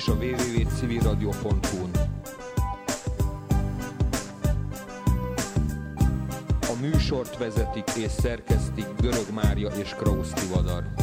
és a www.civilradio.hu-n. A műsort vezetik és szerkesztik Görög Mária és Krausz Tivadar.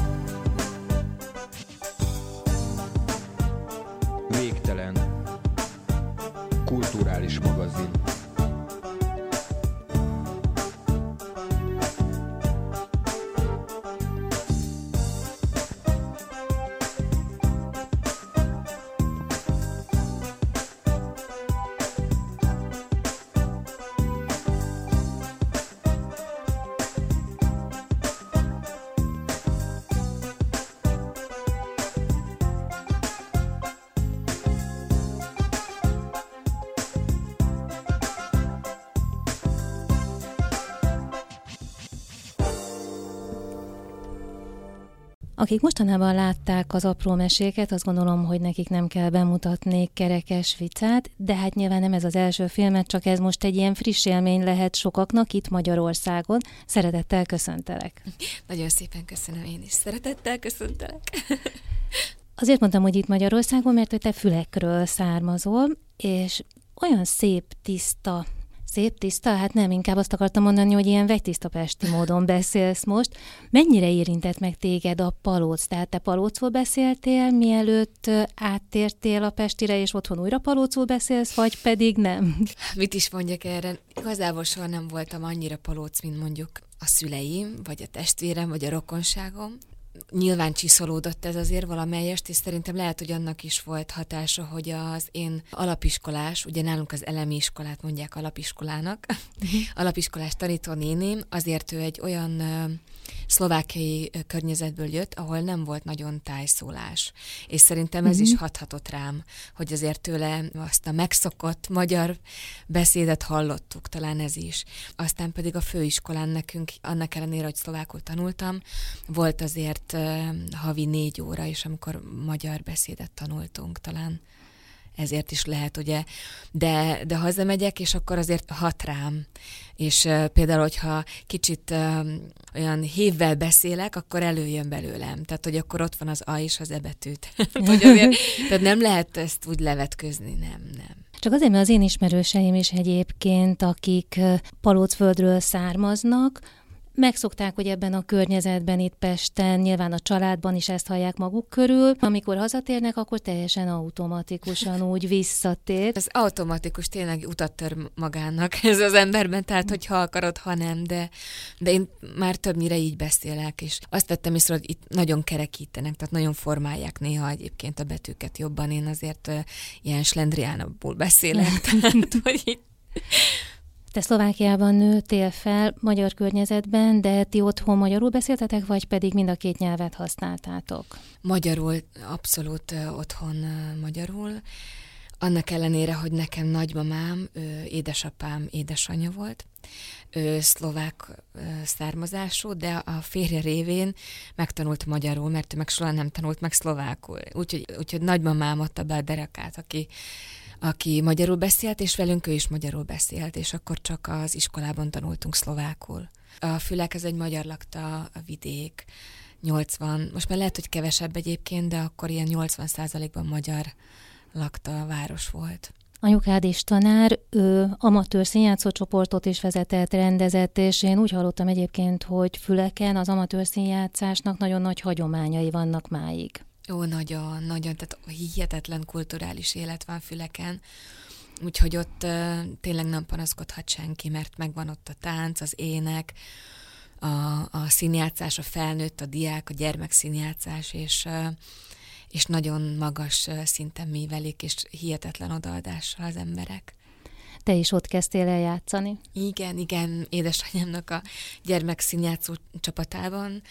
Akik mostanában látták az apró meséket, azt gondolom, hogy nekik nem kell bemutatni kerekes vicát, de hát nyilván nem ez az első filmet, csak ez most egy ilyen friss élmény lehet sokaknak itt Magyarországon. Szeretettel köszöntelek. Nagyon szépen köszönöm én is. Szeretettel köszöntelek. Azért mondtam, hogy itt Magyarországon, mert hogy te fülekről származol, és olyan szép, tiszta Szép, tiszta? Hát nem, inkább azt akartam mondani, hogy ilyen vegytiszta pesti módon beszélsz most. Mennyire érintett meg téged a palóc? Tehát te palócról beszéltél, mielőtt áttértél a Pestire, és otthon újra palócról beszélsz, vagy pedig nem? Mit is mondjak erre? Igazából soha nem voltam annyira palóc, mint mondjuk a szüleim, vagy a testvérem, vagy a rokonságom nyilván csiszolódott ez azért valamelyest, és szerintem lehet, hogy annak is volt hatása, hogy az én alapiskolás, ugye nálunk az elemi iskolát mondják alapiskolának, alapiskolás tanítónéném, azért ő egy olyan szlovákiai környezetből jött, ahol nem volt nagyon tájszólás. És szerintem ez uh-huh. is hathatott rám, hogy azért tőle azt a megszokott magyar beszédet hallottuk, talán ez is. Aztán pedig a főiskolán nekünk, annak ellenére, hogy szlovákul tanultam, volt azért uh, havi négy óra, és amikor magyar beszédet tanultunk, talán ezért is lehet, ugye, de, de hazamegyek, és akkor azért hat rám. És uh, például, hogyha kicsit uh, olyan hívvel beszélek, akkor előjön belőlem. Tehát, hogy akkor ott van az A és az ebetűt. hogy azért, tehát nem lehet ezt úgy levetközni, nem, nem. Csak azért, mert az én ismerőseim is egyébként, akik Palócföldről származnak, megszokták, hogy ebben a környezetben itt Pesten, nyilván a családban is ezt hallják maguk körül. Amikor hazatérnek, akkor teljesen automatikusan úgy visszatér. Ez automatikus tényleg utat tör magának ez az emberben, tehát hogy ha akarod, ha nem, de, de én már többnyire így beszélek, és azt vettem észre, hogy itt nagyon kerekítenek, tehát nagyon formálják néha egyébként a betűket jobban. Én azért uh, ilyen slendriánabbul beszélek, tehát hogy itt te Szlovákiában nőttél fel, magyar környezetben, de ti otthon magyarul beszéltetek, vagy pedig mind a két nyelvet használtátok? Magyarul, abszolút otthon magyarul. Annak ellenére, hogy nekem nagymamám, édesapám édesanyja volt, ő szlovák származású, de a férje révén megtanult magyarul, mert ő meg soha nem tanult meg szlovákul. Úgyhogy, úgyhogy nagymamám adta be a derekát, aki aki magyarul beszélt, és velünk ő is magyarul beszélt, és akkor csak az iskolában tanultunk szlovákul. A Fülek ez egy magyar lakta a vidék, 80, most már lehet, hogy kevesebb egyébként, de akkor ilyen 80 százalékban magyar lakta a város volt. Anyukád is tanár, ő amatőr színjátszó csoportot is vezetett, rendezett, és én úgy hallottam egyébként, hogy Füleken az amatőr színjátszásnak nagyon nagy hagyományai vannak máig. Ó, nagyon, nagyon, tehát hihetetlen kulturális élet van Füleken, úgyhogy ott uh, tényleg nem panaszkodhat senki, mert megvan ott a tánc, az ének, a, a színjátszás, a felnőtt, a diák, a gyermek színjátszás, és, uh, és nagyon magas szinten művelik, és hihetetlen odaadással az emberek. Te is ott kezdtél el játszani? Igen, igen, édesanyámnak a gyermekszínjátszó csapatában,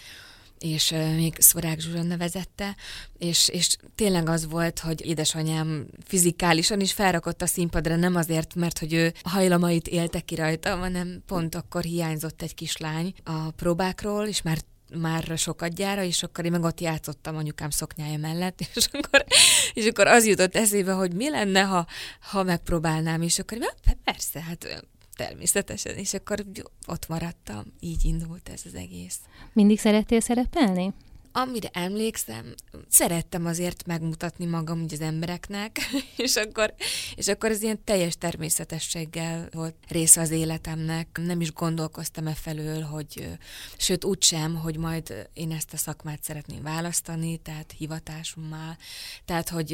és még Szvorák Zsuzsa nevezette, és, és tényleg az volt, hogy édesanyám fizikálisan is felrakott a színpadra, nem azért, mert hogy ő hajlamait élte ki rajta, hanem pont akkor hiányzott egy kislány a próbákról, és már már sokat gyára, és akkor én meg ott játszottam anyukám szoknyája mellett, és akkor, és akkor az jutott eszébe, hogy mi lenne, ha, ha megpróbálnám, és akkor persze, hát természetesen, és akkor ott maradtam, így indult ez az egész. Mindig szerettél szerepelni? Amire emlékszem, szerettem azért megmutatni magam úgy az embereknek, és akkor, és akkor ez ilyen teljes természetességgel volt része az életemnek. Nem is gondolkoztam e felől, hogy sőt úgy sem, hogy majd én ezt a szakmát szeretném választani, tehát hivatásommal. Tehát, hogy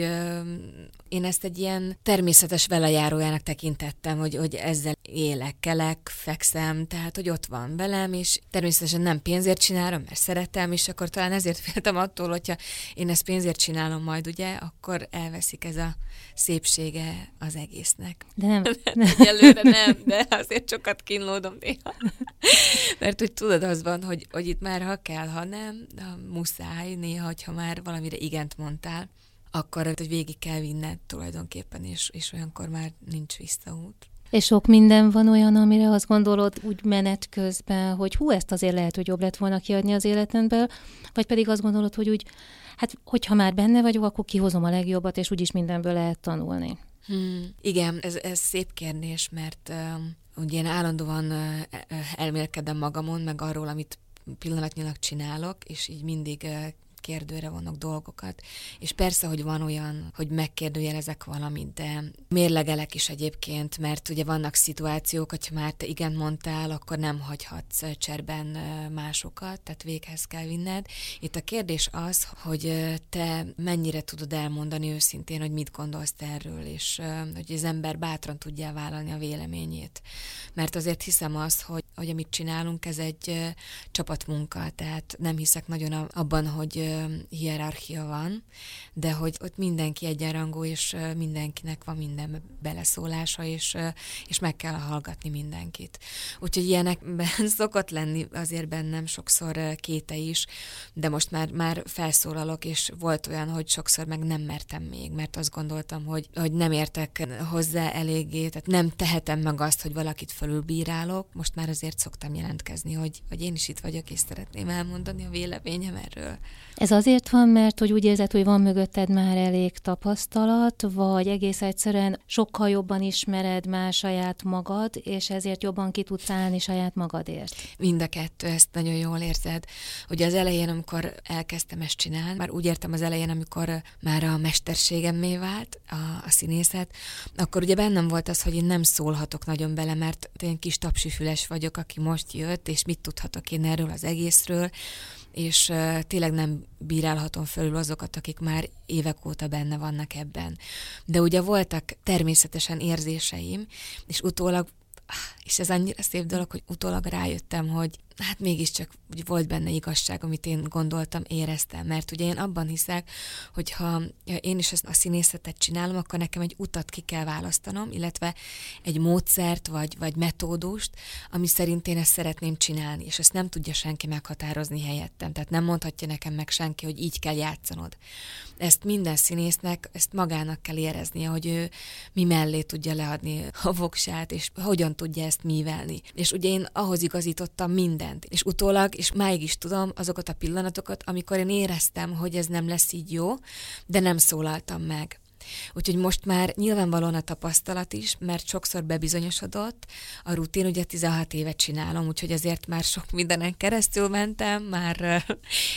én ezt egy ilyen természetes velejárójának tekintettem, hogy, hogy ezzel élek, kelek, fekszem, tehát, hogy ott van velem, és természetesen nem pénzért csinálom, mert szeretem, és akkor talán ezért azért féltem attól, hogyha én ezt pénzért csinálom majd, ugye, akkor elveszik ez a szépsége az egésznek. De nem. Egyelőre nem, de azért sokat kínlódom néha. Mert úgy tudod, az van, hogy, hogy itt már ha kell, ha nem, de muszáj néha, hogyha már valamire igent mondtál, akkor hogy végig kell vinned tulajdonképpen, és, és olyankor már nincs visszaút. És sok minden van olyan, amire azt gondolod úgy menet közben, hogy hú, ezt azért lehet, hogy jobb lett volna kiadni az életemből, vagy pedig azt gondolod, hogy úgy, hát hogyha már benne vagyok, akkor kihozom a legjobbat, és úgyis mindenből lehet tanulni. Hmm, igen, ez, ez szép kérdés, mert uh, ugye én állandóan uh, elmélkedem magamon, meg arról, amit pillanatnyilag csinálok, és így mindig uh, kérdőre vannak dolgokat, és persze, hogy van olyan, hogy megkérdőjelezek valamit, de mérlegelek is egyébként, mert ugye vannak szituációk, hogyha már te igen mondtál, akkor nem hagyhatsz cserben másokat, tehát véghez kell vinned. Itt a kérdés az, hogy te mennyire tudod elmondani őszintén, hogy mit gondolsz erről, és hogy az ember bátran tudja vállalni a véleményét. Mert azért hiszem azt, hogy, hogy amit csinálunk, ez egy csapatmunka, tehát nem hiszek nagyon abban, hogy hierarchia van, de hogy ott mindenki egyenrangú, és mindenkinek van minden beleszólása, és, és meg kell hallgatni mindenkit. Úgyhogy ilyenekben szokott lenni azért bennem sokszor kéte is, de most már, már felszólalok, és volt olyan, hogy sokszor meg nem mertem még, mert azt gondoltam, hogy, hogy nem értek hozzá eléggé, tehát nem tehetem meg azt, hogy valakit fölülbírálok. Most már azért szoktam jelentkezni, hogy, hogy én is itt vagyok, és szeretném elmondani a véleményem erről. Ez azért van, mert hogy úgy érzed, hogy van mögötted már elég tapasztalat, vagy egész egyszerűen sokkal jobban ismered már saját magad, és ezért jobban ki tudsz állni saját magadért? Mind a kettő, ezt nagyon jól érzed. Ugye az elején, amikor elkezdtem ezt csinálni, már úgy értem az elején, amikor már a mesterségemmé vált a, a színészet, akkor ugye bennem volt az, hogy én nem szólhatok nagyon bele, mert én kis tapsifüles vagyok, aki most jött, és mit tudhatok én erről az egészről, és tényleg nem bírálhatom fölül azokat, akik már évek óta benne vannak ebben. De ugye voltak természetesen érzéseim, és utólag és ez annyira szép dolog, hogy utólag rájöttem, hogy hát mégiscsak hogy volt benne igazság, amit én gondoltam, éreztem, mert ugye én abban hiszek, hogy ha én is a színészetet csinálom, akkor nekem egy utat ki kell választanom, illetve egy módszert vagy, vagy metódust, ami szerint én ezt szeretném csinálni, és ezt nem tudja senki meghatározni helyettem, tehát nem mondhatja nekem meg senki, hogy így kell játszanod. Ezt minden színésznek, ezt magának kell éreznie, hogy ő mi mellé tudja leadni a voksát, és hogyan tudja ezt mívelni. És ugye én ahhoz igazítottam mindent, és utólag, és máig is tudom azokat a pillanatokat, amikor én éreztem, hogy ez nem lesz így jó, de nem szólaltam meg. Úgyhogy most már nyilvánvalóan a tapasztalat is, mert sokszor bebizonyosodott, a rutin ugye 16 évet csinálom, úgyhogy azért már sok mindenen keresztül mentem, már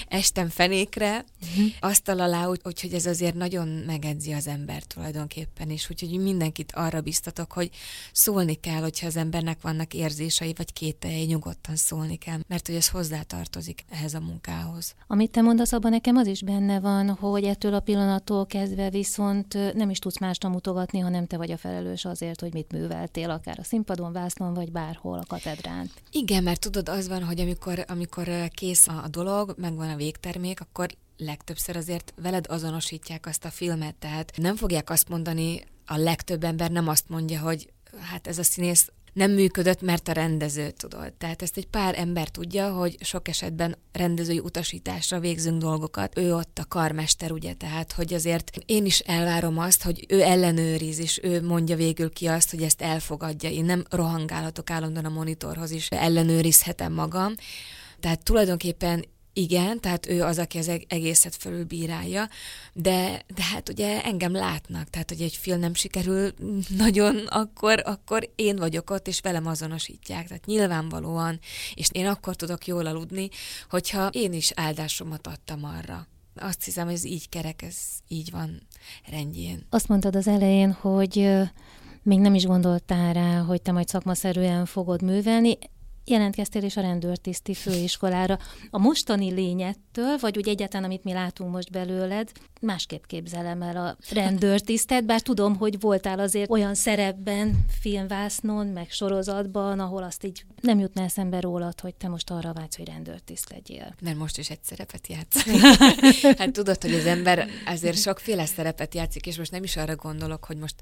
estem fenékre, uh-huh. asztal alá, úgy, úgyhogy ez azért nagyon megedzi az ember tulajdonképpen is, úgyhogy mindenkit arra biztatok, hogy szólni kell, hogyha az embernek vannak érzései vagy kételjei, nyugodtan szólni kell, mert hogy ez hozzátartozik ehhez a munkához. Amit te mondasz, abban nekem az is benne van, hogy ettől a pillanattól kezdve viszont nem is tudsz másra mutogatni, hanem te vagy a felelős azért, hogy mit műveltél, akár a színpadon, vásznon, vagy bárhol a katedrán. Igen, mert tudod, az van, hogy amikor, amikor kész a dolog, megvan a végtermék, akkor legtöbbször azért veled azonosítják azt a filmet, tehát nem fogják azt mondani, a legtöbb ember nem azt mondja, hogy hát ez a színész nem működött, mert a rendező tudod. Tehát ezt egy pár ember tudja, hogy sok esetben rendezői utasításra végzünk dolgokat. Ő ott a karmester, ugye, tehát, hogy azért én is elvárom azt, hogy ő ellenőriz, és ő mondja végül ki azt, hogy ezt elfogadja. Én nem rohangálhatok állandóan a monitorhoz is, ellenőrizhetem magam. Tehát tulajdonképpen igen, tehát ő az, aki az egészet fölülbírálja, de, de hát ugye engem látnak, tehát hogy egy film nem sikerül nagyon, akkor, akkor én vagyok ott, és velem azonosítják, tehát nyilvánvalóan, és én akkor tudok jól aludni, hogyha én is áldásomat adtam arra. Azt hiszem, hogy ez így kerek, ez így van rendjén. Azt mondtad az elején, hogy még nem is gondoltál rá, hogy te majd szakmaszerűen fogod művelni jelentkeztél is a rendőrtiszti főiskolára. A mostani lényettől, vagy úgy egyáltalán, amit mi látunk most belőled, másképp képzelem el a rendőrtisztet, bár tudom, hogy voltál azért olyan szerepben, filmvásznon, meg sorozatban, ahol azt így nem jutna eszembe rólad, hogy te most arra vágysz, hogy rendőrtiszt legyél. Mert most is egy szerepet játsz. hát tudod, hogy az ember azért sokféle szerepet játszik, és most nem is arra gondolok, hogy most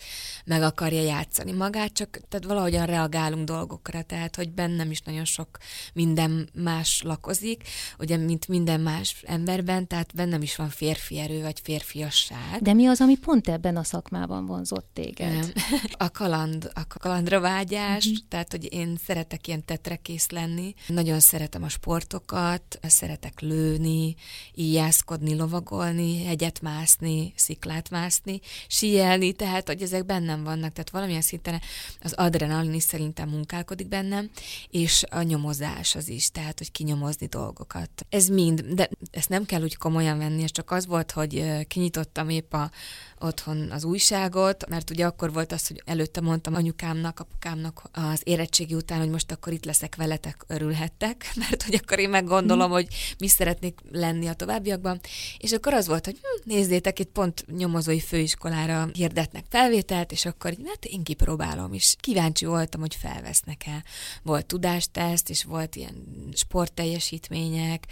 meg akarja játszani magát, csak tehát valahogyan reagálunk dolgokra, tehát hogy bennem is nagyon sok minden más lakozik, ugye, mint minden más emberben, tehát bennem is van férfi erő, vagy férfiasság. De mi az, ami pont ebben a szakmában vonzott téged? A kaland, a kalandra vágyás, uh-huh. tehát, hogy én szeretek ilyen tetrekész lenni, nagyon szeretem a sportokat, szeretek lőni, íjászkodni, lovagolni, hegyet mászni, sziklát mászni, síelni, tehát, hogy ezek bennem vannak, tehát valamilyen szinten az adrenalin is szerintem munkálkodik bennem, és a nyomozás az is, tehát, hogy kinyomozni dolgokat. Ez mind, de ezt nem kell úgy komolyan venni, és csak az volt, hogy kinyitottam épp a, otthon az újságot, mert ugye akkor volt az, hogy előtte mondtam anyukámnak, apukámnak az érettségi után, hogy most akkor itt leszek veletek, örülhettek, mert hogy akkor én meggondolom, hogy mi szeretnék lenni a továbbiakban. És akkor az volt, hogy hm, nézzétek, itt pont nyomozói főiskolára hirdetnek felvételt, és akkor hát én kipróbálom is. Kíváncsi voltam, hogy felvesznek-e. Volt tudásteszt, és volt ilyen sportteljesítmények,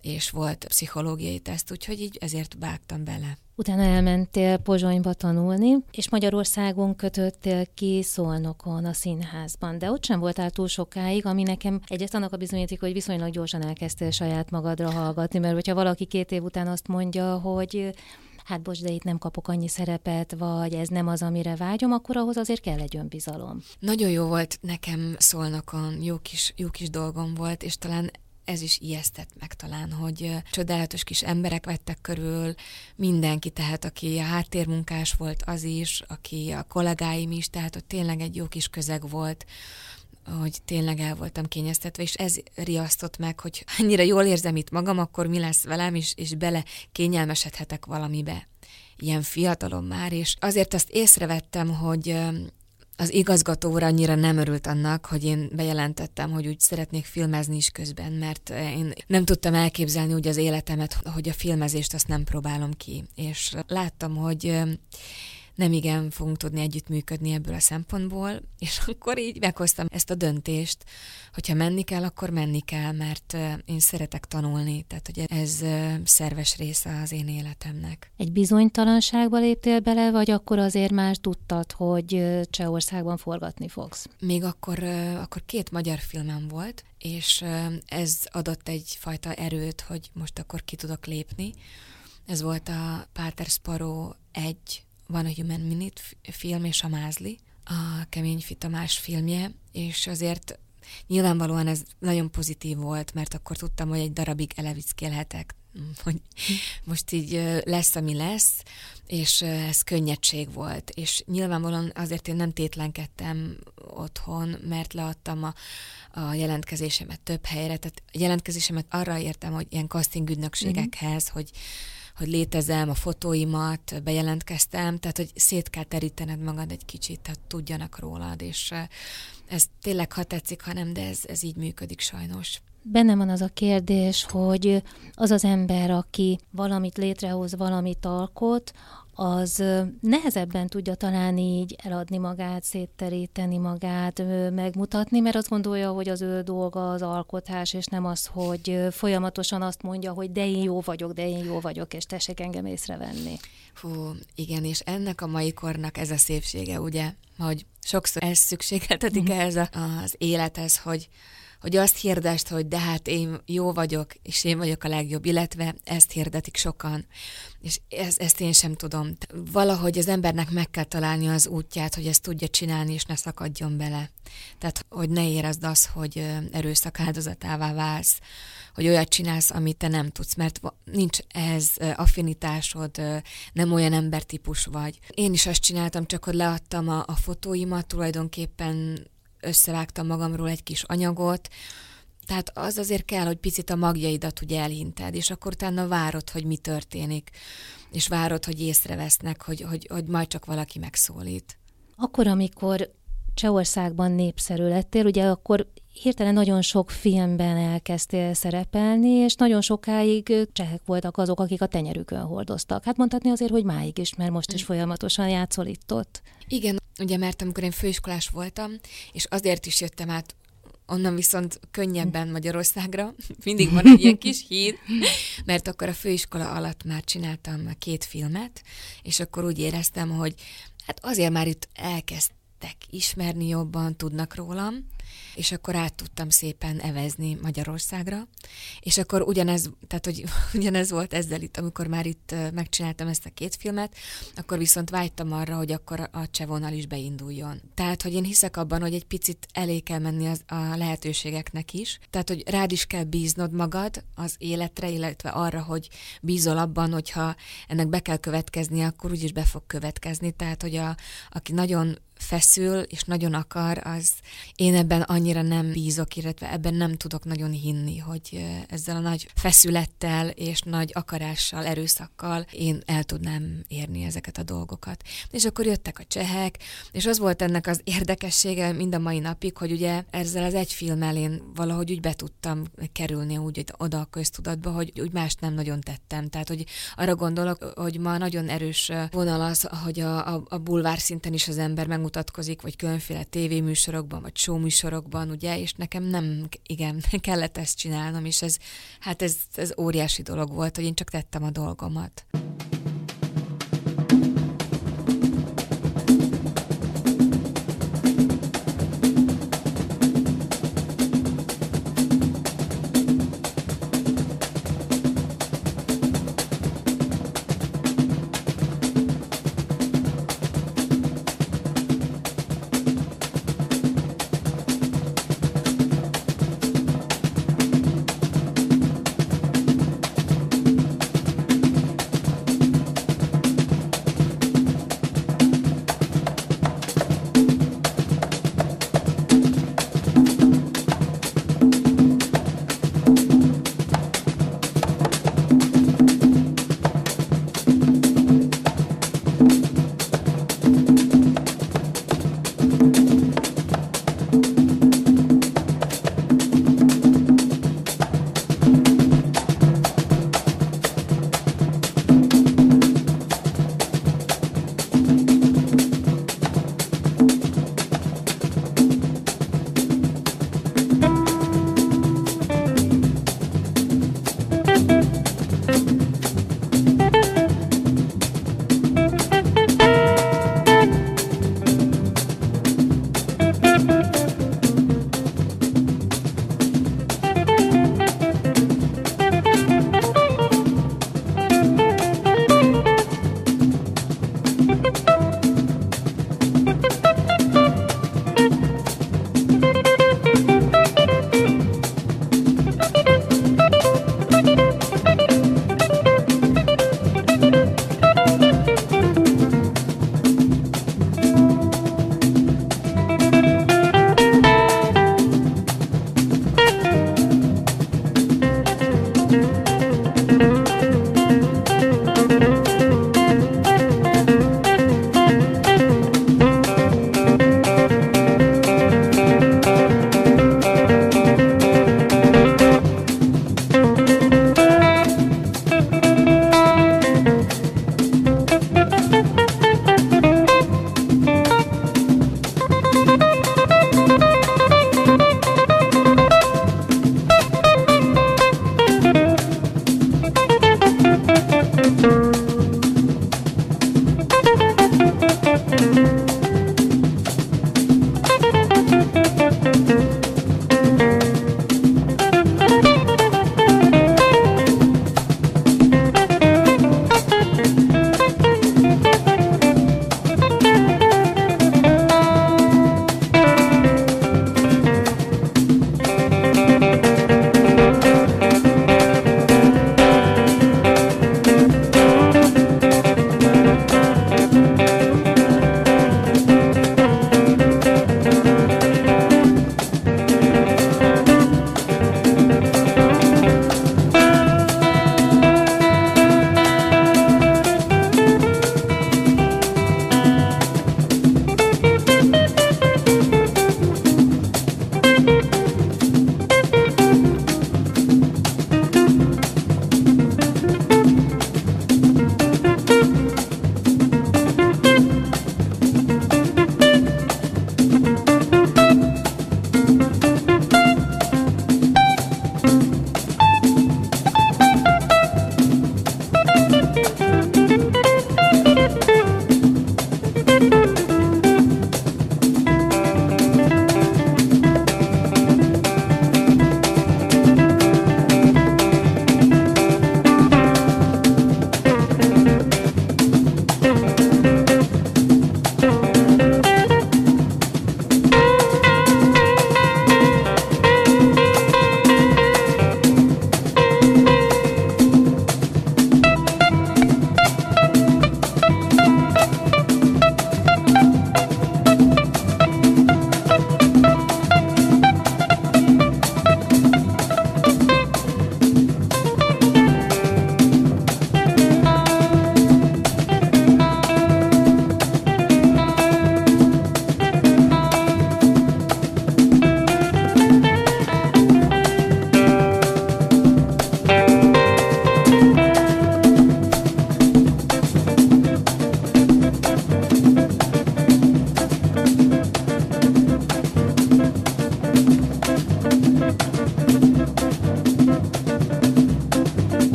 és volt pszichológiai teszt, úgyhogy így ezért vágtam bele. Utána elmentél Pozsonyba tanulni, és Magyarországon kötöttél ki Szolnokon a színházban, de ott sem voltál túl sokáig, ami nekem egyet annak a bizonyíték, hogy viszonylag gyorsan elkezdtél saját magadra hallgatni, mert hogyha valaki két év után azt mondja, hogy hát bocs, de itt nem kapok annyi szerepet, vagy ez nem az, amire vágyom, akkor ahhoz azért kell egy önbizalom. Nagyon jó volt nekem szólnokon, jó kis, jó kis dolgom volt, és talán ez is ijesztett meg talán, hogy csodálatos kis emberek vettek körül, mindenki, tehát aki a háttérmunkás volt, az is, aki a kollégáim is, tehát ott tényleg egy jó kis közeg volt, hogy tényleg el voltam kényeztetve, és ez riasztott meg, hogy annyira jól érzem itt magam, akkor mi lesz velem, és, és bele kényelmesedhetek valamibe ilyen fiatalom már, és azért azt észrevettem, hogy az igazgatóra annyira nem örült annak, hogy én bejelentettem, hogy úgy szeretnék filmezni is közben, mert én nem tudtam elképzelni úgy az életemet, hogy a filmezést azt nem próbálom ki. És láttam, hogy nem igen fogunk tudni együttműködni ebből a szempontból, és akkor így meghoztam ezt a döntést, hogyha menni kell, akkor menni kell, mert én szeretek tanulni, tehát hogy ez szerves része az én életemnek. Egy bizonytalanságba léptél bele, vagy akkor azért már tudtad, hogy Csehországban forgatni fogsz? Még akkor, akkor két magyar filmem volt, és ez adott egyfajta erőt, hogy most akkor ki tudok lépni. Ez volt a Páter Sparrow egy van a Human Minute film és a Mázli, a Kemény Tamás filmje, és azért nyilvánvalóan ez nagyon pozitív volt, mert akkor tudtam, hogy egy darabig elevickélhetek, hogy most így lesz, ami lesz, és ez könnyedség volt. És nyilvánvalóan azért én nem tétlenkedtem otthon, mert leadtam a, a jelentkezésemet több helyre, tehát a jelentkezésemet arra értem, hogy ilyen casting ügynökségekhez, mm-hmm. hogy hogy létezem, a fotóimat bejelentkeztem, tehát hogy szét kell terítened magad egy kicsit, tehát tudjanak rólad, és ez tényleg, ha tetszik, ha nem, de ez, ez így működik sajnos. Bennem van az a kérdés, hogy az az ember, aki valamit létrehoz, valamit alkot, az nehezebben tudja talán így eladni magát, szétteríteni magát, megmutatni, mert azt gondolja, hogy az ő dolga az alkotás, és nem az, hogy folyamatosan azt mondja, hogy de én jó vagyok, de én jó vagyok, és tessék engem észrevenni. Hú, igen, és ennek a mai kornak ez a szépsége, ugye, hogy sokszor ez szükségeltetik mm-hmm. ehhez az élethez, hogy hogy azt hirdest, hogy de hát én jó vagyok, és én vagyok a legjobb, illetve ezt hirdetik sokan, és ez, ezt én sem tudom. Valahogy az embernek meg kell találni az útját, hogy ezt tudja csinálni, és ne szakadjon bele. Tehát, hogy ne érezd azt, hogy erőszak áldozatává válsz, hogy olyat csinálsz, amit te nem tudsz, mert nincs ehhez affinitásod, nem olyan embertípus vagy. Én is azt csináltam, csak hogy leadtam a, a fotóimat, tulajdonképpen összevágtam magamról egy kis anyagot, tehát az azért kell, hogy picit a magjaidat ugye elhinted, és akkor utána várod, hogy mi történik, és várod, hogy észrevesznek, hogy, hogy, hogy majd csak valaki megszólít. Akkor, amikor Csehországban népszerű lettél, ugye akkor hirtelen nagyon sok filmben elkezdtél szerepelni, és nagyon sokáig csehek voltak azok, akik a tenyerükön hordoztak. Hát mondhatni azért, hogy máig is, mert most is mm. folyamatosan játszol itt ott. Igen, ugye mert amikor én főiskolás voltam, és azért is jöttem át onnan viszont könnyebben Magyarországra, mindig van egy ilyen kis híd, mert akkor a főiskola alatt már csináltam két filmet, és akkor úgy éreztem, hogy hát azért már itt elkezdtek ismerni jobban, tudnak rólam, és akkor át tudtam szépen evezni Magyarországra, és akkor ugyanez, tehát hogy ugyanez volt ezzel itt, amikor már itt megcsináltam ezt a két filmet, akkor viszont vágytam arra, hogy akkor a csevonal is beinduljon. Tehát, hogy én hiszek abban, hogy egy picit elé kell menni az, a lehetőségeknek is, tehát, hogy rád is kell bíznod magad az életre, illetve arra, hogy bízol abban, hogyha ennek be kell következni, akkor úgyis be fog következni, tehát, hogy a, aki nagyon feszül és nagyon akar, az én ebben annyira nem bízok, illetve ebben nem tudok nagyon hinni, hogy ezzel a nagy feszülettel és nagy akarással, erőszakkal én el tudnám érni ezeket a dolgokat. És akkor jöttek a csehek, és az volt ennek az érdekessége mind a mai napig, hogy ugye ezzel az egy filmmel én valahogy úgy be tudtam kerülni úgy oda a köztudatba, hogy úgy mást nem nagyon tettem. Tehát, hogy arra gondolok, hogy ma nagyon erős vonal az, hogy a, a, a bulvár szinten is az ember megmutatkozik, vagy különféle tévéműsorokban, vagy showműsorokban, ugye, és nekem nem, igen, kellett ezt csinálnom, és ez, hát ez, ez óriási dolog volt, hogy én csak tettem a dolgomat.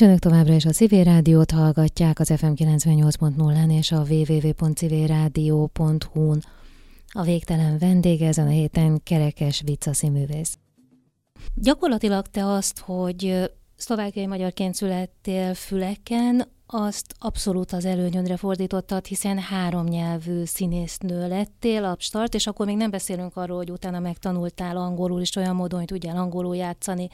És önök továbbra is a Civil Rádiót hallgatják az FM 98.0-án és a www.civilradio.hu-n. A végtelen vendége ezen a héten Kerekes Vica színművész. Gyakorlatilag te azt, hogy szlovákiai magyarként születtél Füleken, azt abszolút az előnyödre fordítottad, hiszen három nyelvű színésznő lettél, abstart, és akkor még nem beszélünk arról, hogy utána megtanultál angolul is olyan módon, hogy tudjál angolul játszani,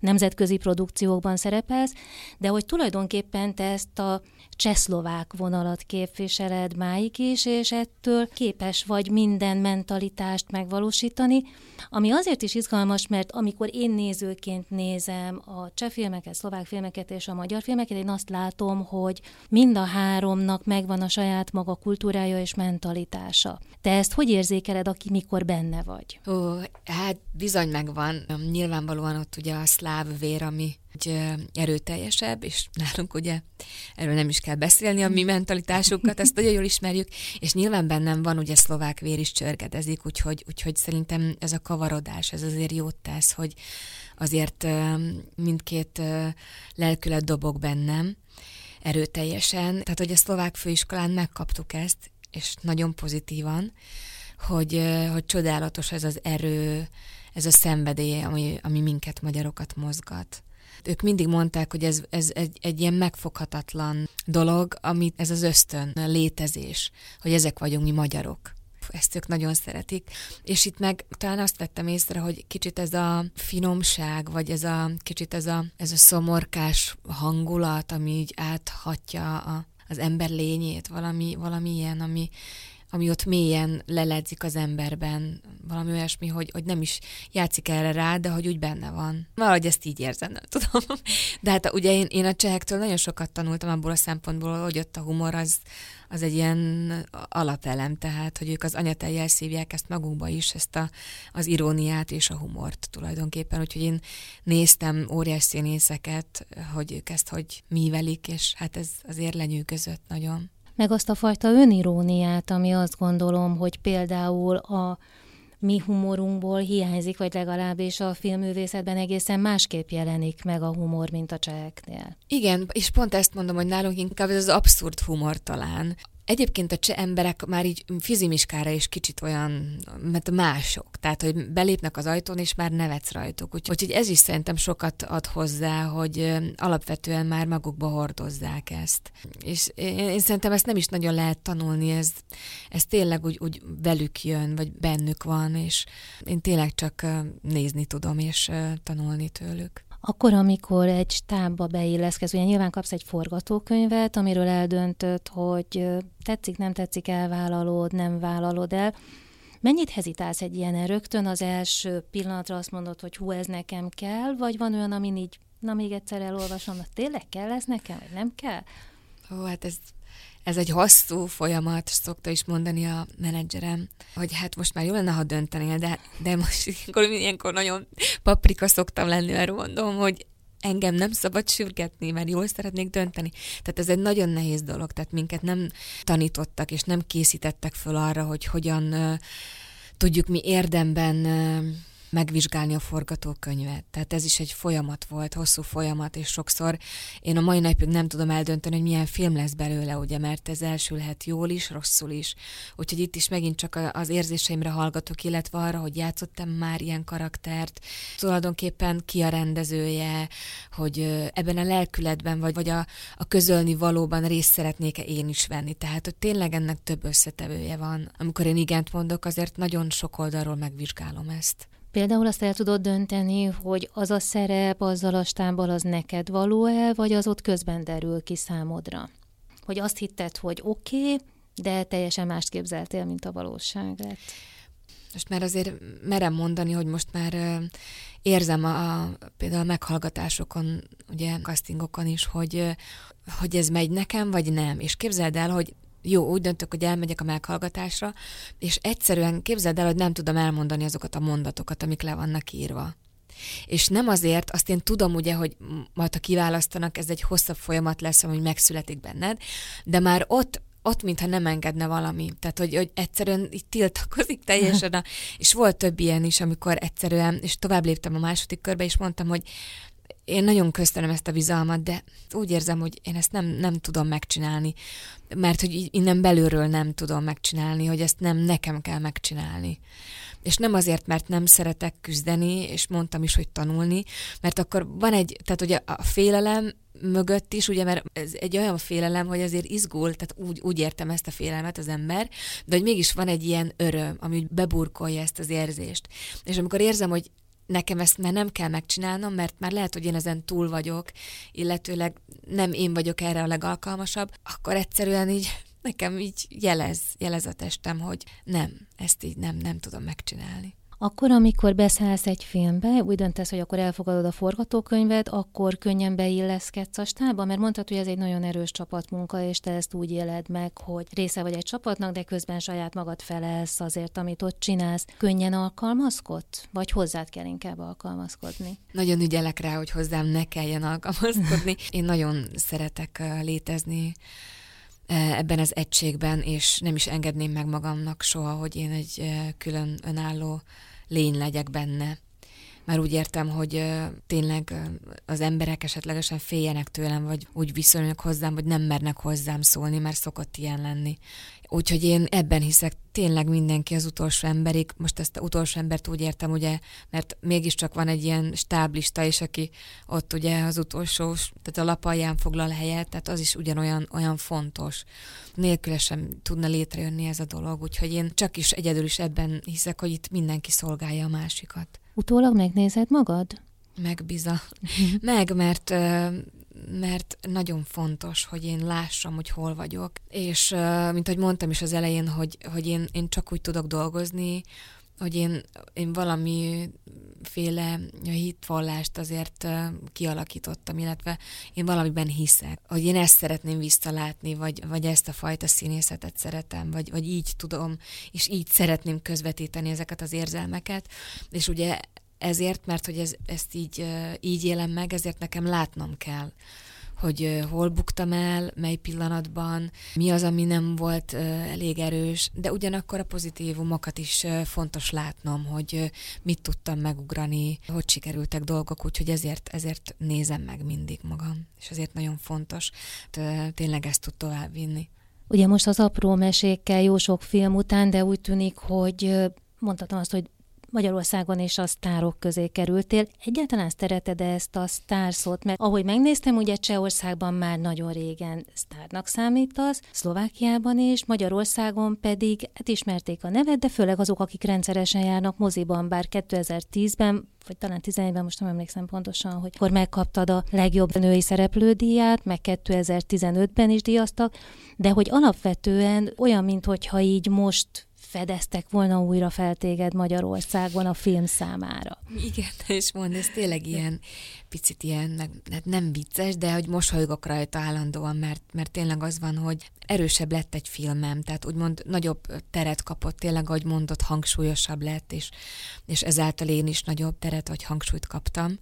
nemzetközi produkciókban szerepelsz, de hogy tulajdonképpen te ezt a csehszlovák vonalat képviseled máig is, és ettől képes vagy minden mentalitást megvalósítani, ami azért is izgalmas, mert amikor én nézőként nézem a cseh filmeket, szlovák filmeket és a magyar filmeket, én azt látom, hogy mind a háromnak megvan a saját maga kultúrája és mentalitása. Te ezt hogy érzékeled, aki mikor benne vagy? Ó, hát bizony megvan. Nyilvánvalóan ott ugye a szláv vér, ami egy erőteljesebb, és nálunk ugye erről nem is kell beszélni, a mi mentalitásunkat, ezt nagyon jól ismerjük, és nyilván bennem van ugye szlovák vér is csörgedezik, úgyhogy, úgyhogy szerintem ez a kavarodás, ez azért jót tesz, hogy azért mindkét lelkület dobog bennem erőteljesen. Tehát, hogy a szlovák főiskolán megkaptuk ezt, és nagyon pozitívan, hogy, hogy csodálatos ez az erő, ez a szenvedély, ami, ami minket, magyarokat mozgat. Ők mindig mondták, hogy ez, ez egy, egy ilyen megfoghatatlan dolog, ami ez az ösztön, létezés, hogy ezek vagyunk mi magyarok ezt ők nagyon szeretik. És itt meg talán azt vettem észre, hogy kicsit ez a finomság, vagy ez a kicsit ez a, ez a szomorkás hangulat, ami így áthatja a, az ember lényét, valami, valami ilyen, ami, ami ott mélyen leledzik az emberben, valami olyasmi, hogy, hogy nem is játszik erre rá, de hogy úgy benne van. Valahogy ezt így érzem, nem tudom. De hát ugye én, én a csehektől nagyon sokat tanultam abból a szempontból, hogy ott a humor az, az egy ilyen alapelem, tehát, hogy ők az anyateljel szívják ezt magukba is, ezt a, az iróniát és a humort tulajdonképpen, úgyhogy én néztem óriás színészeket, hogy ők ezt hogy mívelik, és hát ez azért lenyűgözött nagyon meg azt a fajta öniróniát, ami azt gondolom, hogy például a mi humorunkból hiányzik, vagy legalábbis a filmművészetben egészen másképp jelenik meg a humor, mint a cseheknél. Igen, és pont ezt mondom, hogy nálunk inkább ez az abszurd humor talán. Egyébként a cseh emberek már így fizimiskára is kicsit olyan, mert mások. Tehát, hogy belépnek az ajtón, és már nevetsz rajtuk. Úgyhogy ez is szerintem sokat ad hozzá, hogy alapvetően már magukba hordozzák ezt. És én, én szerintem ezt nem is nagyon lehet tanulni, ez, ez tényleg úgy, úgy velük jön, vagy bennük van, és én tényleg csak nézni tudom, és tanulni tőlük. Akkor, amikor egy stábba beilleszkedsz, ugye nyilván kapsz egy forgatókönyvet, amiről eldöntöd, hogy tetszik, nem tetszik, elvállalod, nem vállalod el. Mennyit hezitálsz egy ilyen rögtön az első pillanatra azt mondod, hogy hú, ez nekem kell, vagy van olyan, amin így, na még egyszer elolvasom, na tényleg kell ez nekem, vagy nem kell? Ó, hát ez ez egy hosszú folyamat, szokta is mondani a menedzserem, hogy hát most már jó lenne, ha döntenél, de, de most ilyenkor, ilyenkor nagyon paprika szoktam lenni, mert mondom, hogy engem nem szabad sürgetni, mert jól szeretnék dönteni. Tehát ez egy nagyon nehéz dolog, tehát minket nem tanítottak, és nem készítettek föl arra, hogy hogyan uh, tudjuk mi érdemben uh, megvizsgálni a forgatókönyvet. Tehát ez is egy folyamat volt, hosszú folyamat, és sokszor én a mai napig nem tudom eldönteni, hogy milyen film lesz belőle, ugye, mert ez elsülhet jól is, rosszul is. Úgyhogy itt is megint csak az érzéseimre hallgatok, illetve arra, hogy játszottam már ilyen karaktert, tulajdonképpen ki a rendezője, hogy ebben a lelkületben, vagy, vagy a, a közölni valóban részt szeretnék-e én is venni. Tehát, hogy tényleg ennek több összetevője van. Amikor én igent mondok, azért nagyon sok oldalról megvizsgálom ezt. Például azt el tudod dönteni, hogy az a szerep azzal a stábbal az neked való-e, vagy az ott közben derül ki számodra? Hogy azt hitted, hogy oké, okay, de teljesen mást képzeltél, mint a valóság lett. Most már azért merem mondani, hogy most már érzem a, a például a meghallgatásokon, ugye castingokon is, hogy, hogy ez megy nekem, vagy nem. És képzeld el, hogy jó, úgy döntök, hogy elmegyek a meghallgatásra, és egyszerűen képzeld el, hogy nem tudom elmondani azokat a mondatokat, amik le vannak írva. És nem azért, azt én tudom ugye, hogy majd ha kiválasztanak, ez egy hosszabb folyamat lesz, ami megszületik benned, de már ott ott, mintha nem engedne valami. Tehát, hogy, hogy egyszerűen így tiltakozik teljesen. A, és volt több ilyen is, amikor egyszerűen, és tovább léptem a második körbe, és mondtam, hogy én nagyon köszönöm ezt a bizalmat, de úgy érzem, hogy én ezt nem, nem tudom megcsinálni, mert hogy innen belülről nem tudom megcsinálni, hogy ezt nem nekem kell megcsinálni. És nem azért, mert nem szeretek küzdeni, és mondtam is, hogy tanulni, mert akkor van egy, tehát ugye a félelem mögött is, ugye, mert ez egy olyan félelem, hogy azért izgul, tehát úgy, úgy értem ezt a félelmet az ember, de hogy mégis van egy ilyen öröm, ami beburkolja ezt az érzést. És amikor érzem, hogy nekem ezt már nem kell megcsinálnom, mert már lehet, hogy én ezen túl vagyok, illetőleg nem én vagyok erre a legalkalmasabb, akkor egyszerűen így nekem így jelez, jelez a testem, hogy nem, ezt így nem, nem tudom megcsinálni. Akkor, amikor beszállsz egy filmbe, úgy döntesz, hogy akkor elfogadod a forgatókönyvet, akkor könnyen beilleszkedsz a stábba, mert mondtad, hogy ez egy nagyon erős csapatmunka, és te ezt úgy éled meg, hogy része vagy egy csapatnak, de közben saját magad felelsz azért, amit ott csinálsz. Könnyen alkalmazkodsz, vagy hozzád kell inkább alkalmazkodni? Nagyon ügyelek rá, hogy hozzám ne kelljen alkalmazkodni. Én nagyon szeretek létezni ebben az egységben, és nem is engedném meg magamnak soha, hogy én egy külön önálló lény legyek benne. Már úgy értem, hogy tényleg az emberek esetlegesen féljenek tőlem, vagy úgy viszonyulnak hozzám, vagy nem mernek hozzám szólni, mert szokott ilyen lenni. Úgyhogy én ebben hiszek, tényleg mindenki az utolsó emberig. Most ezt az utolsó embert úgy értem, ugye, mert mégiscsak van egy ilyen stáblista is, aki ott ugye az utolsó, tehát a lapalján foglal helyet, tehát az is ugyanolyan olyan fontos. Nélküle sem tudna létrejönni ez a dolog, úgyhogy én csak is egyedül is ebben hiszek, hogy itt mindenki szolgálja a másikat. Utólag megnézed magad? Megbiza. Meg, mert mert nagyon fontos, hogy én lássam, hogy hol vagyok. És mint ahogy mondtam is az elején, hogy, hogy én, én csak úgy tudok dolgozni, hogy én, én valamiféle hitvallást azért kialakítottam, illetve én valamiben hiszek, hogy én ezt szeretném visszalátni, vagy, vagy ezt a fajta színészetet szeretem, vagy, vagy így tudom, és így szeretném közvetíteni ezeket az érzelmeket, és ugye ezért, mert hogy ez, ezt így, így élem meg, ezért nekem látnom kell hogy hol buktam el, mely pillanatban, mi az, ami nem volt elég erős, de ugyanakkor a pozitívumokat is fontos látnom, hogy mit tudtam megugrani, hogy sikerültek dolgok, úgyhogy ezért, ezért nézem meg mindig magam, és ezért nagyon fontos tényleg ezt tud továbbvinni. Ugye most az apró mesékkel jó sok film után, de úgy tűnik, hogy mondhatom azt, hogy Magyarországon is a sztárok közé kerültél. Egyáltalán szereted ezt a sztárszót? Mert ahogy megnéztem, ugye Csehországban már nagyon régen sztárnak számítasz, Szlovákiában is, Magyarországon pedig hát ismerték a neved, de főleg azok, akik rendszeresen járnak moziban, bár 2010-ben vagy talán 11-ben, most nem emlékszem pontosan, hogy akkor megkaptad a legjobb női szereplődíját, meg 2015-ben is díjaztak, de hogy alapvetően olyan, mintha így most fedeztek volna újra fel téged Magyarországon a film számára. Igen, és mond, ez tényleg ilyen, picit ilyen, hát nem vicces, de hogy mosolygok rajta állandóan, mert, mert tényleg az van, hogy erősebb lett egy filmem, tehát úgymond nagyobb teret kapott, tényleg, ahogy mondott, hangsúlyosabb lett, és, és ezáltal én is nagyobb teret vagy hangsúlyt kaptam.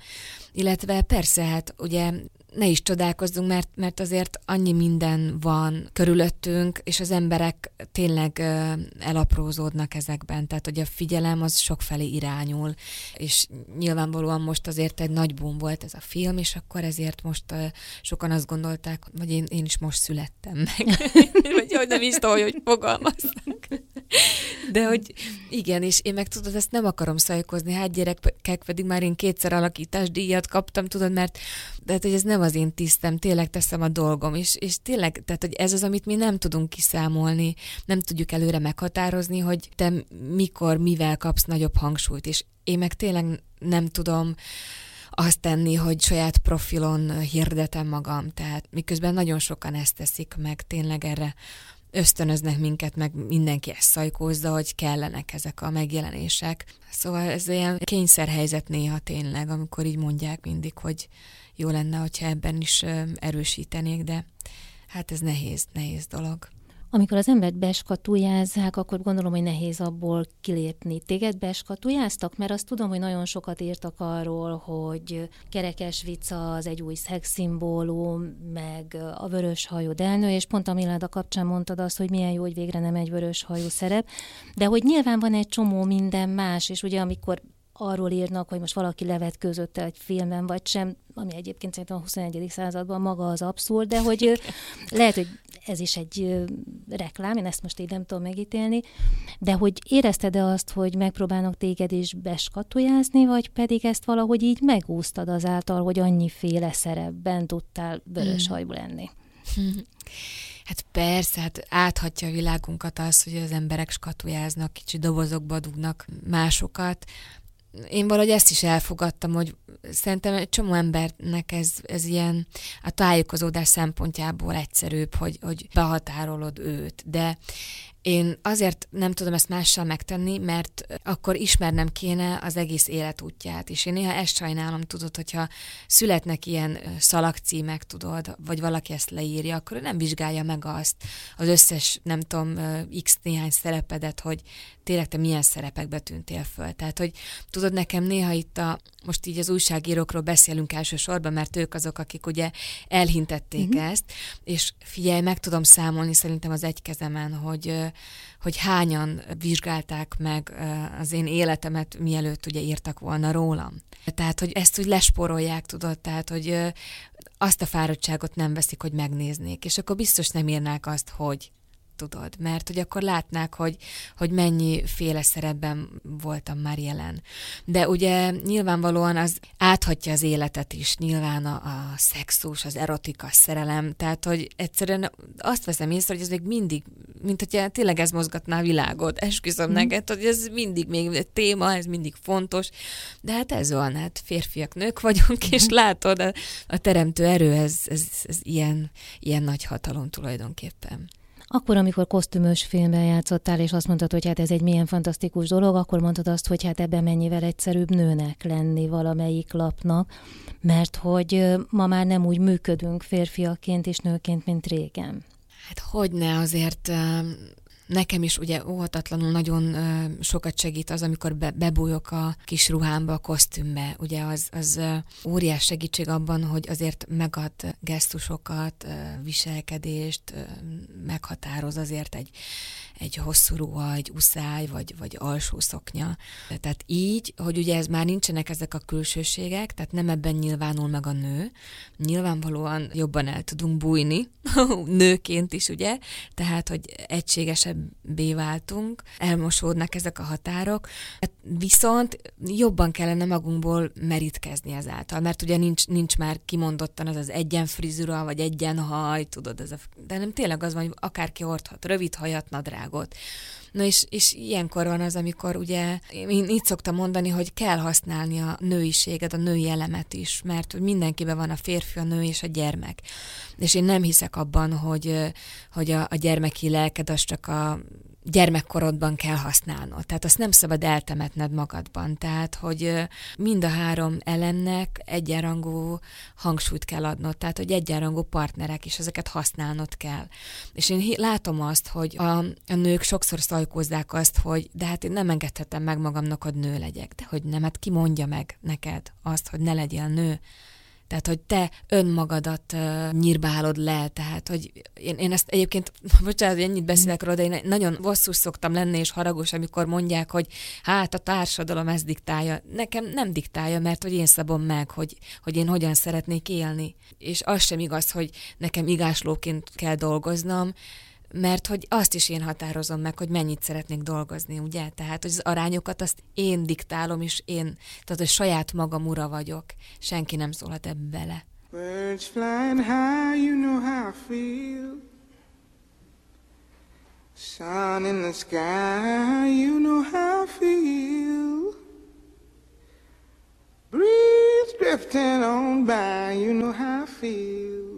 Illetve persze, hát ugye ne is csodálkozzunk, mert, mert azért annyi minden van körülöttünk, és az emberek tényleg elaprózódnak ezekben, tehát hogy a figyelem az sokfelé irányul, és nyilvánvalóan most azért egy nagy boom volt ez a film, és akkor ezért most sokan azt gondolták, hogy én, én is most születtem meg, vagy hogy nem is tudom, hogy fogalmaznak. De hogy igen, és én meg tudod, ezt nem akarom szajkozni, hát gyerekek pedig már én kétszer alakításdíjat kaptam, tudod, mert tehát, hogy ez nem az én tisztem, tényleg teszem a dolgom, és, és tényleg, tehát, hogy ez az, amit mi nem tudunk kiszámolni, nem tudjuk előre meghatározni, hogy te mikor, mivel kapsz nagyobb hangsúlyt, és én meg tényleg nem tudom azt tenni, hogy saját profilon hirdetem magam, tehát miközben nagyon sokan ezt teszik meg, tényleg erre ösztönöznek minket, meg mindenki ezt szajkózza, hogy kellenek ezek a megjelenések. Szóval ez ilyen kényszerhelyzet néha tényleg, amikor így mondják mindig, hogy jó lenne, hogyha ebben is erősítenék, de hát ez nehéz, nehéz dolog. Amikor az embert beskatujázzák, akkor gondolom, hogy nehéz abból kilépni. Téged beskatujáztak? Mert azt tudom, hogy nagyon sokat írtak arról, hogy kerekes vica az egy új szexszimbólum, meg a vörös hajú delnő, és pont a Miláda kapcsán mondtad azt, hogy milyen jó, hogy végre nem egy vörös hajú szerep, de hogy nyilván van egy csomó minden más, és ugye amikor arról írnak, hogy most valaki levet között egy filmben, vagy sem, ami egyébként szerintem a 21. században maga az abszurd, de hogy lehet, hogy ez is egy reklám, én ezt most így nem tudom megítélni, de hogy érezted-e azt, hogy megpróbálnak téged is beskatujázni, vagy pedig ezt valahogy így megúsztad azáltal, hogy annyiféle szerepben tudtál vörös hmm. hajú lenni? Hát persze, hát áthatja a világunkat az, hogy az emberek skatujáznak, kicsi dobozokba dugnak másokat. Én valahogy ezt is elfogadtam, hogy szerintem egy csomó embernek ez, ez ilyen a tájékozódás szempontjából egyszerűbb, hogy, hogy behatárolod őt, de én azért nem tudom ezt mással megtenni, mert akkor ismernem kéne az egész életútját, és én néha ezt sajnálom, tudod, hogyha születnek ilyen szalagcímek, tudod, vagy valaki ezt leírja, akkor ő nem vizsgálja meg azt, az összes, nem tudom, x néhány szerepedet, hogy tényleg te milyen szerepekbe tűntél föl. Tehát, hogy tudod, nekem néha itt a, most így az újságírókról beszélünk elsősorban, mert ők azok, akik ugye elhintették mm-hmm. ezt, és figyelj, meg tudom számolni szerintem az egy kezemen, hogy, hogy hányan vizsgálták meg az én életemet, mielőtt ugye írtak volna rólam. Tehát, hogy ezt úgy lesporolják, tudod, tehát, hogy azt a fáradtságot nem veszik, hogy megnéznék, és akkor biztos nem írnák azt, hogy tudod, mert hogy akkor látnák, hogy, hogy mennyi féle szerepben voltam már jelen. De ugye nyilvánvalóan az áthatja az életet is, nyilván a, a szexus, az erotika, a szerelem, tehát hogy egyszerűen azt veszem észre, hogy ez még mindig, mint hogyha tényleg ez mozgatná a világot, esküszöm mm. neked, hogy ez mindig még egy téma, ez mindig fontos, de hát ez van, hát férfiak, nők vagyunk, mm. és mhm. látod, a, a teremtő erő, ez, ez, ez ilyen, ilyen nagy hatalom tulajdonképpen. Akkor, amikor kosztümös filmben játszottál, és azt mondtad, hogy hát ez egy milyen fantasztikus dolog, akkor mondtad azt, hogy hát ebben mennyivel egyszerűbb nőnek lenni valamelyik lapnak, mert hogy ma már nem úgy működünk férfiaként és nőként, mint régen. Hát hogy ne, azért Nekem is ugye óhatatlanul nagyon sokat segít az, amikor be, bebújok a kis ruhámba, a kosztümbe. Ugye az, az óriás segítség abban, hogy azért megad gesztusokat, viselkedést, meghatároz azért egy, egy hosszú ruha, egy uszály, vagy, vagy alsó szoknya. Tehát így, hogy ugye ez már nincsenek ezek a külsőségek, tehát nem ebben nyilvánul meg a nő. Nyilvánvalóan jobban el tudunk bújni, nőként is, ugye? Tehát, hogy egységesebbé váltunk, elmosódnak ezek a határok, hát viszont jobban kellene magunkból merítkezni ezáltal, mert ugye nincs, nincs már kimondottan az az egyenfrizura, vagy egyenhaj, tudod, ez a, de nem tényleg az van, hogy akárki hordhat rövid hajat, nadrág világot. Na és, és ilyenkor van az, amikor ugye, én így szoktam mondani, hogy kell használni a nőiséget, a női elemet is, mert mindenkiben van a férfi, a nő és a gyermek. És én nem hiszek abban, hogy, hogy a, a gyermeki lelked az csak a gyermekkorodban kell használnod. Tehát azt nem szabad eltemetned magadban. Tehát, hogy mind a három elemnek egyenrangú hangsúlyt kell adnod. Tehát, hogy egyenrangú partnerek, és ezeket használnod kell. És én látom azt, hogy a, a nők sokszor szajkózzák azt, hogy de hát én nem engedhetem meg magamnak, hogy nő legyek. De hogy nem, hát ki mondja meg neked azt, hogy ne legyél nő? Tehát, hogy te önmagadat uh, nyírbálod le, tehát, hogy én, én ezt egyébként, bocsánat, hogy ennyit beszélek róla, de én nagyon bosszus szoktam lenni, és haragos, amikor mondják, hogy hát a társadalom ezt diktálja. Nekem nem diktálja, mert hogy én szabom meg, hogy, hogy én hogyan szeretnék élni. És az sem igaz, hogy nekem igáslóként kell dolgoznom, mert hogy azt is én határozom meg, hogy mennyit szeretnék dolgozni, ugye? Tehát, hogy az arányokat azt én diktálom, és én, tehát, hogy saját magam ura vagyok. Senki nem szólhat ebbe bele. Birds flying high, you know how I feel. Sun in the sky, you know how I feel. Breeze drifting on by, you know how I feel.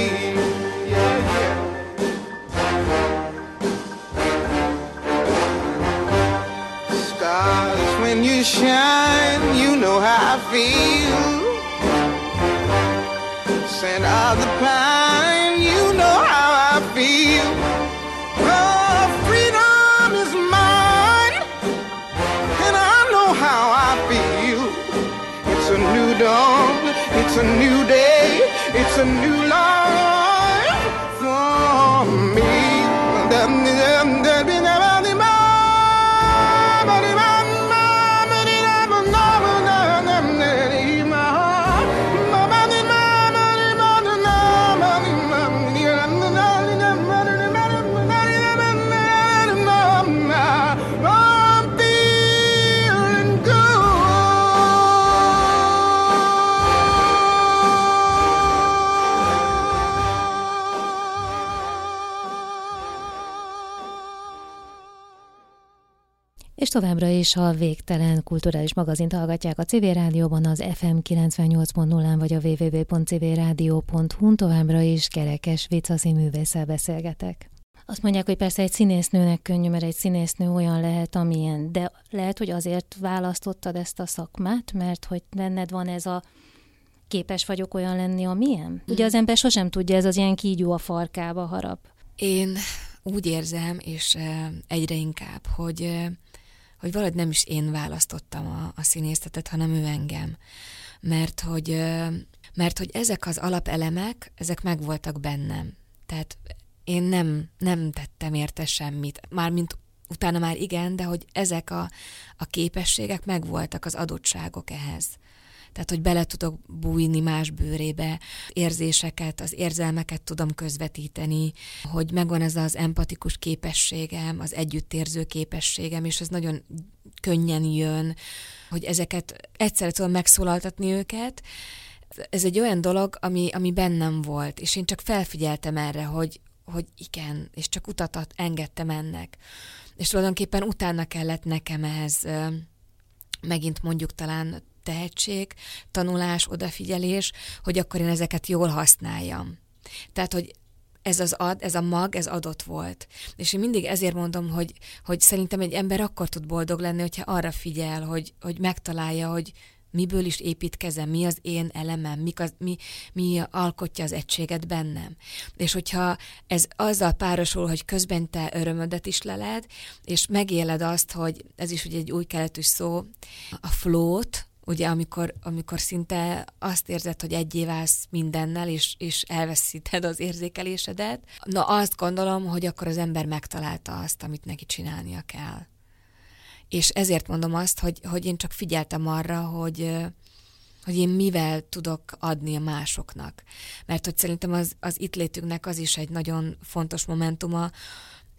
You shine, you know how I feel. Scent of the pine, you know how I feel. Oh, freedom is mine, and I know how I feel. It's a new dawn, it's a new day, it's a new továbbra is a végtelen kulturális magazint hallgatják a CV Rádióban, az FM 98.0-án vagy a www.cvradio.hu-n továbbra is kerekes Vicazi művészel beszélgetek. Azt mondják, hogy persze egy színésznőnek könnyű, mert egy színésznő olyan lehet, amilyen, de lehet, hogy azért választottad ezt a szakmát, mert hogy benned van ez a képes vagyok olyan lenni, amilyen? Ugye az ember sosem tudja, ez az ilyen kígyó a farkába harap. Én úgy érzem, és eh, egyre inkább, hogy, eh, hogy valahogy nem is én választottam a, a színészetet, hanem ő engem. Mert hogy, mert hogy ezek az alapelemek, ezek megvoltak bennem. Tehát én nem, nem tettem érte semmit. Mármint utána már igen, de hogy ezek a, a képességek megvoltak, az adottságok ehhez. Tehát, hogy bele tudok bújni más bőrébe, érzéseket, az érzelmeket tudom közvetíteni, hogy megvan ez az empatikus képességem, az együttérző képességem, és ez nagyon könnyen jön, hogy ezeket egyszerre tudom megszólaltatni őket. Ez egy olyan dolog, ami, ami bennem volt, és én csak felfigyeltem erre, hogy, hogy igen, és csak utatat engedtem ennek. És tulajdonképpen utána kellett nekem ehhez megint mondjuk talán tehetség, tanulás, odafigyelés, hogy akkor én ezeket jól használjam. Tehát, hogy ez az ad, ez a mag, ez adott volt. És én mindig ezért mondom, hogy, hogy szerintem egy ember akkor tud boldog lenni, hogyha arra figyel, hogy, hogy megtalálja, hogy miből is építkezem, mi az én elemem, mi, az, mi, mi alkotja az egységet bennem. És hogyha ez azzal párosul, hogy közben te örömödet is leled, és megéled azt, hogy ez is ugye egy új keletű szó, a flót, ugye amikor, amikor szinte azt érzed, hogy egyé válsz mindennel, és, és elveszíted az érzékelésedet, na azt gondolom, hogy akkor az ember megtalálta azt, amit neki csinálnia kell. És ezért mondom azt, hogy, hogy én csak figyeltem arra, hogy, hogy én mivel tudok adni a másoknak. Mert hogy szerintem az, az itt létünknek az is egy nagyon fontos momentuma,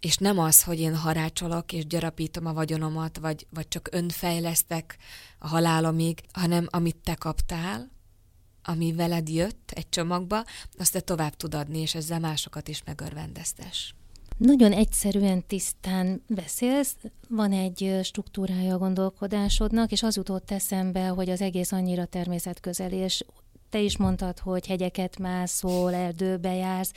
és nem az, hogy én harácsolok és gyarapítom a vagyonomat, vagy, vagy csak önfejlesztek a halálomig, hanem amit te kaptál, ami veled jött egy csomagba, azt te tovább tud adni, és ezzel másokat is megörvendeztes. Nagyon egyszerűen, tisztán beszélsz, van egy struktúrája a gondolkodásodnak, és az jutott eszembe, hogy az egész annyira természetközeli, és te is mondtad, hogy hegyeket mászol, erdőbe jársz,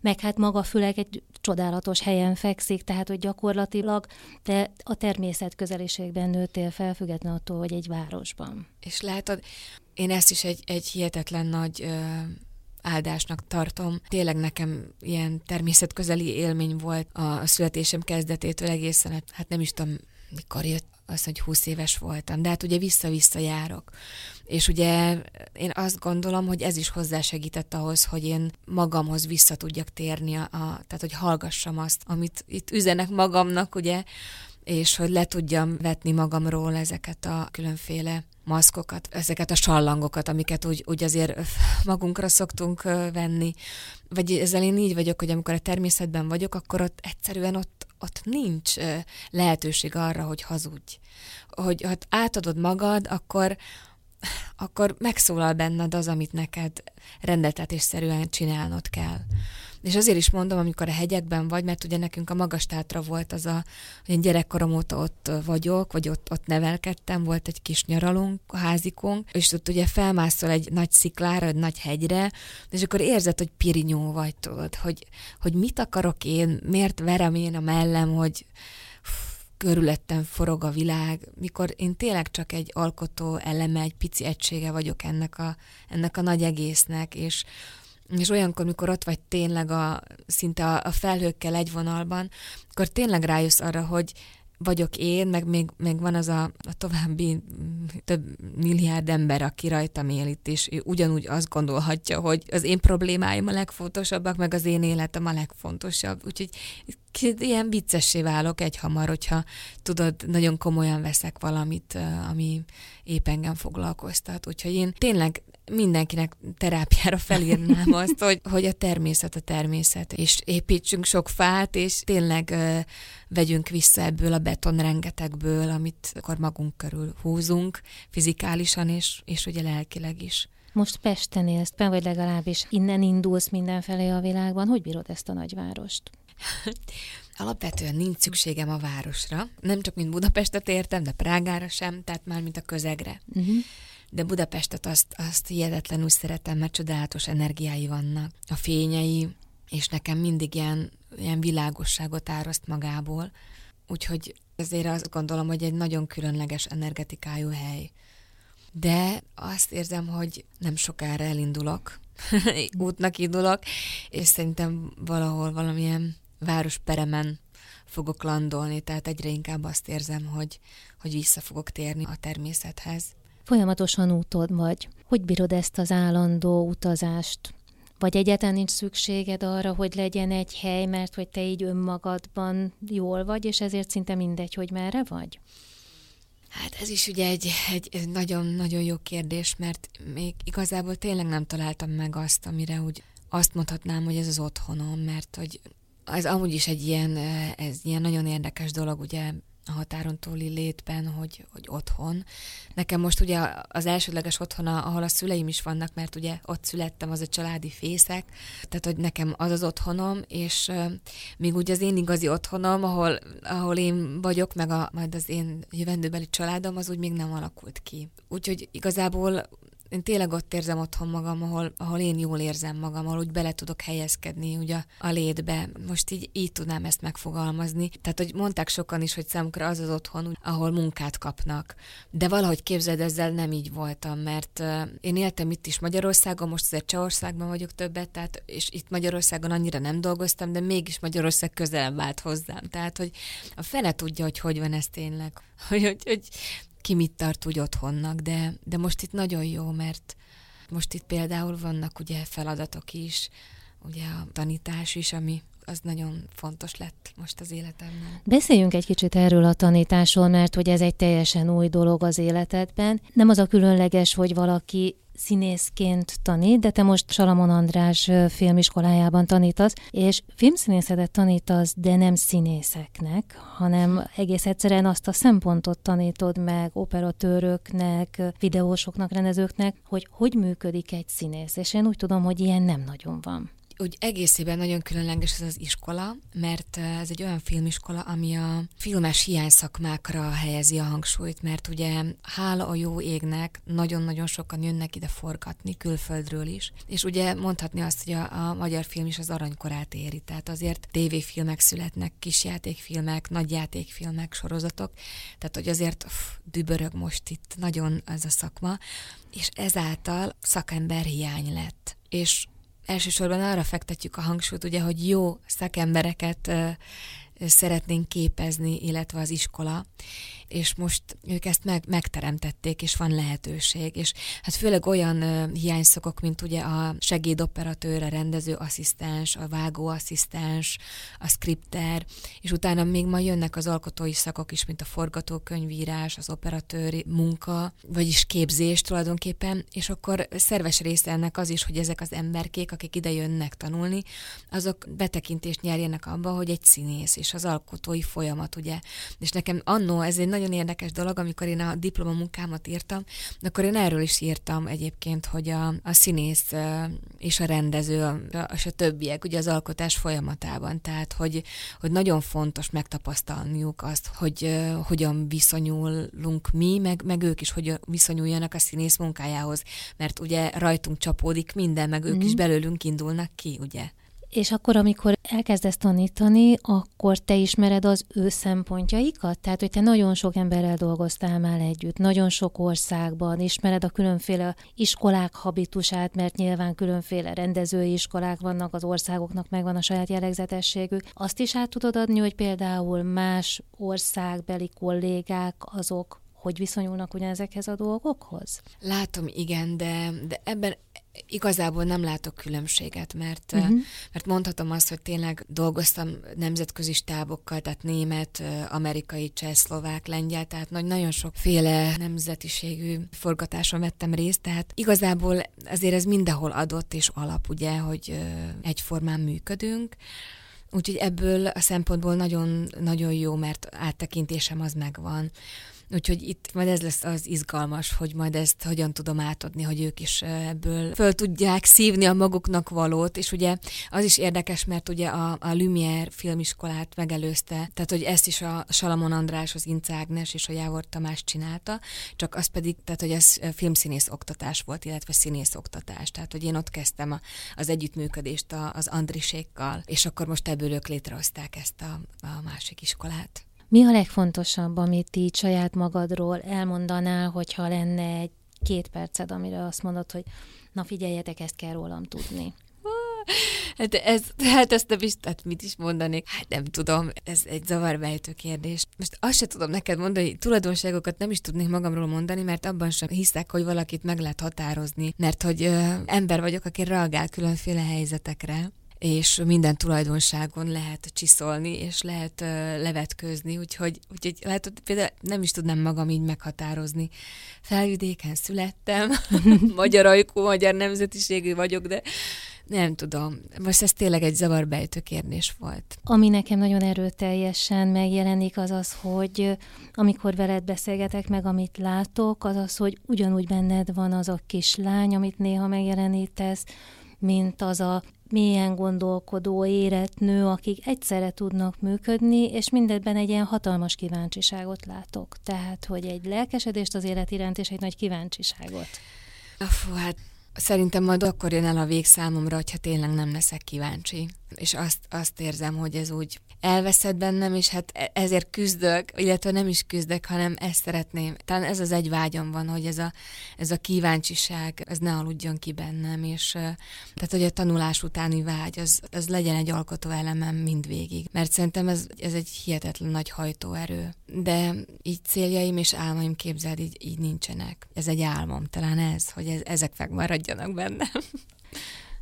meg hát maga főleg egy csodálatos helyen fekszik, tehát hogy gyakorlatilag te a természet közeliségben nőttél fel, függetlenül attól, hogy egy városban. És látod, én ezt is egy, egy hihetetlen nagy ö, áldásnak tartom. Tényleg nekem ilyen természetközeli élmény volt a születésem kezdetétől egészen, hát nem is tudom, mikor jött az, hogy 20 éves voltam, de hát ugye vissza-vissza járok. És ugye én azt gondolom, hogy ez is hozzásegített ahhoz, hogy én magamhoz vissza tudjak térni, a, a, tehát hogy hallgassam azt, amit itt üzenek magamnak, ugye, és hogy le tudjam vetni magamról ezeket a különféle maszkokat, ezeket a sallangokat, amiket úgy, úgy azért magunkra szoktunk venni. Vagy ezzel én így vagyok, hogy amikor a természetben vagyok, akkor ott egyszerűen ott, ott nincs lehetőség arra, hogy hazudj. Hogy ha átadod magad, akkor, akkor megszólal benned az, amit neked rendeltetésszerűen csinálnod kell. És azért is mondom, amikor a hegyekben vagy, mert ugye nekünk a magas tátra volt az a, hogy én gyerekkorom óta ott vagyok, vagy ott, ott nevelkedtem, volt egy kis nyaralunk, házikunk, és ott ugye felmászol egy nagy sziklára, egy nagy hegyre, és akkor érzed, hogy pirinyó vagy, tudod, hogy, hogy mit akarok én, miért verem én a mellem, hogy körülöttem forog a világ, mikor én tényleg csak egy alkotó eleme, egy pici egysége vagyok ennek a, ennek a nagy egésznek, és és olyankor, mikor ott vagy tényleg a, szinte a, a felhőkkel egy vonalban, akkor tényleg rájössz arra, hogy vagyok én, meg még, még van az a, a további több milliárd ember, aki rajtam él itt, és ő ugyanúgy azt gondolhatja, hogy az én problémáim a legfontosabbak, meg az én életem a legfontosabb. Úgyhogy ilyen viccessé válok egy hamar, hogyha tudod, nagyon komolyan veszek valamit, ami épp engem foglalkoztat. Úgyhogy én tényleg mindenkinek terápiára felírnám azt, hogy, hogy a természet a természet, és építsünk sok fát, és tényleg uh, vegyünk vissza ebből a beton rengetegből, amit akkor magunk körül húzunk, fizikálisan és, és ugye lelkileg is. Most Pesten élsz, vagy legalábbis innen indulsz mindenfelé a világban. Hogy bírod ezt a nagyvárost? Alapvetően nincs szükségem a városra. Nem csak mint Budapestet értem, de Prágára sem, tehát már mint a közegre. Uh-huh de Budapestet azt, azt hihetetlenül szeretem, mert csodálatos energiái vannak. A fényei, és nekem mindig ilyen, ilyen világosságot áraszt magából. Úgyhogy ezért azt gondolom, hogy egy nagyon különleges energetikájú hely. De azt érzem, hogy nem sokára elindulok, útnak indulok, és szerintem valahol valamilyen városperemen fogok landolni, tehát egyre inkább azt érzem, hogy, hogy vissza fogok térni a természethez. Folyamatosan útod vagy. Hogy bírod ezt az állandó utazást? Vagy egyáltalán nincs szükséged arra, hogy legyen egy hely, mert hogy te így önmagadban jól vagy, és ezért szinte mindegy, hogy merre vagy? Hát ez is ugye egy nagyon-nagyon jó kérdés, mert még igazából tényleg nem találtam meg azt, amire úgy azt mondhatnám, hogy ez az otthonom, mert hogy ez amúgy is egy ilyen, ez ilyen nagyon érdekes dolog, ugye a határon túli létben, hogy, hogy otthon. Nekem most ugye az elsődleges otthona, ahol a szüleim is vannak, mert ugye ott születtem, az a családi fészek, tehát hogy nekem az az otthonom, és uh, még ugye az én igazi otthonom, ahol, ahol én vagyok, meg a, majd az én jövendőbeli családom, az úgy még nem alakult ki. Úgyhogy igazából én tényleg ott érzem otthon magam, ahol, ahol én jól érzem magam, ahol úgy bele tudok helyezkedni ugye a létbe. Most így, így tudnám ezt megfogalmazni. Tehát, hogy mondták sokan is, hogy számukra az az otthon, ahol munkát kapnak. De valahogy képzeld, ezzel nem így voltam, mert én éltem itt is Magyarországon, most azért Csehországban vagyok többet, tehát, és itt Magyarországon annyira nem dolgoztam, de mégis Magyarország közelebb vált hozzám. Tehát, hogy a fene tudja, hogy hogy van ez tényleg. Hogy, hogy, hogy ki mit tart úgy otthonnak, de, de most itt nagyon jó, mert most itt például vannak ugye feladatok is, ugye a tanítás is, ami az nagyon fontos lett most az életemben. Beszéljünk egy kicsit erről a tanításról, mert hogy ez egy teljesen új dolog az életedben. Nem az a különleges, hogy valaki színészként tanít, de te most Salamon András filmiskolájában tanítasz, és filmszínészetet tanítasz, de nem színészeknek, hanem egész egyszerűen azt a szempontot tanítod meg operatőröknek, videósoknak, rendezőknek, hogy hogy működik egy színész. És én úgy tudom, hogy ilyen nem nagyon van úgy egészében nagyon különleges ez az iskola, mert ez egy olyan filmiskola, ami a filmes hiányszakmákra helyezi a hangsúlyt, mert ugye hála a jó égnek nagyon-nagyon sokan jönnek ide forgatni külföldről is, és ugye mondhatni azt, hogy a, a magyar film is az aranykorát éri, tehát azért tévéfilmek születnek, kisjátékfilmek, nagyjátékfilmek, sorozatok, tehát hogy azért uff, dübörög most itt nagyon ez a szakma, és ezáltal szakember hiány lett. És elsősorban arra fektetjük a hangsúlyt, ugye, hogy jó szakembereket szeretnénk képezni, illetve az iskola, és most ők ezt meg, megteremtették, és van lehetőség, és hát főleg olyan uh, hiányszakok, mint ugye a segédoperatőr, a rendező asszisztens, a vágóasszisztens, a skripter, és utána még ma jönnek az alkotói szakok is, mint a forgatókönyvírás, az operatőri munka, vagyis képzés tulajdonképpen, és akkor szerves része ennek az is, hogy ezek az emberkék, akik ide jönnek tanulni, azok betekintést nyerjenek abba, hogy egy színész és az alkotói folyamat, ugye. És nekem annó ez egy nagyon érdekes dolog, amikor én a diplomamunkámat írtam, akkor én erről is írtam egyébként, hogy a, a színész és a rendező és a többiek ugye az alkotás folyamatában, tehát hogy, hogy nagyon fontos megtapasztalniuk azt, hogy uh, hogyan viszonyulunk mi, meg, meg ők is, hogy viszonyuljanak a színész munkájához, mert ugye rajtunk csapódik minden, meg ők mm. is mhm. belőlünk indulnak ki, ugye. És akkor, amikor elkezdesz tanítani, akkor te ismered az ő szempontjaikat? Tehát, hogy te nagyon sok emberrel dolgoztál már együtt, nagyon sok országban, ismered a különféle iskolák habitusát, mert nyilván különféle rendezői iskolák vannak, az országoknak megvan a saját jellegzetességük. Azt is át tudod adni, hogy például más országbeli kollégák azok hogy viszonyulnak ugyanezekhez a dolgokhoz? Látom, igen, de, de ebben igazából nem látok különbséget, mert, uh-huh. mert mondhatom azt, hogy tényleg dolgoztam nemzetközi stábokkal, tehát német, amerikai, cseh, szlovák, lengyel, tehát nagy, nagyon sokféle nemzetiségű forgatáson vettem részt, tehát igazából azért ez mindenhol adott és alap, ugye, hogy egyformán működünk, Úgyhogy ebből a szempontból nagyon, nagyon jó, mert áttekintésem az megvan. Úgyhogy itt majd ez lesz az izgalmas, hogy majd ezt hogyan tudom átadni, hogy ők is ebből föl tudják szívni a maguknak valót, és ugye az is érdekes, mert ugye a, a Lumière filmiskolát megelőzte, tehát hogy ezt is a Salamon András, az Inc. Ágnes és a Jávor Tamás csinálta, csak az pedig, tehát hogy ez filmszínész oktatás volt, illetve színész oktatás, tehát hogy én ott kezdtem a, az együttműködést a, az Andrisékkal, és akkor most ebből ők létrehozták ezt a, a másik iskolát. Mi a legfontosabb, amit így saját magadról elmondanál, hogyha lenne egy két perced, amire azt mondod, hogy na figyeljetek, ezt kell rólam tudni? Hát, ez, hát ezt nem is, tehát mit is mondanék? Hát nem tudom, ez egy zavarbejtő kérdés. Most azt se tudom neked mondani, hogy tulajdonságokat nem is tudnék magamról mondani, mert abban sem hiszek, hogy valakit meg lehet határozni, mert hogy ö, ember vagyok, aki reagál különféle helyzetekre és minden tulajdonságon lehet csiszolni, és lehet uh, levetkőzni, úgyhogy, úgyhogy lehet, hogy például nem is tudnám magam így meghatározni. Felvidéken születtem, magyar ajkú, magyar nemzetiségű vagyok, de nem tudom. Most ez tényleg egy zavarbejtő kérdés volt. Ami nekem nagyon erőteljesen megjelenik, az az, hogy amikor veled beszélgetek meg, amit látok, az az, hogy ugyanúgy benned van az a kislány, amit néha megjelenítesz, mint az a mélyen gondolkodó, érett nő, akik egyszerre tudnak működni, és mindebben egy ilyen hatalmas kíváncsiságot látok. Tehát, hogy egy lelkesedést az élet iránt, és egy nagy kíváncsiságot. Fú, hát szerintem majd akkor jön el a végszámomra, hogyha tényleg nem leszek kíváncsi. És azt, azt érzem, hogy ez úgy elveszed bennem, és hát e- ezért küzdök, illetve nem is küzdök, hanem ezt szeretném. Talán ez az egy vágyam van, hogy ez a, ez a kíváncsiság, ez ne aludjon ki bennem, és tehát, hogy a tanulás utáni vágy, az, az legyen egy alkotó elemem mindvégig. Mert szerintem ez, ez egy hihetetlen nagy hajtóerő. De így céljaim és álmaim képzeld, így, így nincsenek. Ez egy álmom, talán ez, hogy ez, ezek megmaradjanak bennem.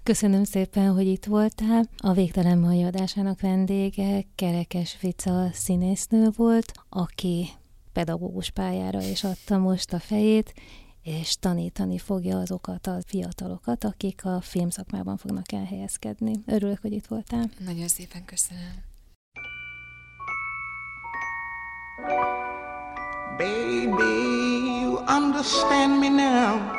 Köszönöm szépen, hogy itt voltál. A Végtelen mai adásának vendége Kerekes Vica színésznő volt, aki pedagógus pályára is adta most a fejét, és tanítani fogja azokat a fiatalokat, akik a filmszakmában fognak elhelyezkedni. Örülök, hogy itt voltál. Nagyon szépen köszönöm. Baby, you understand me now.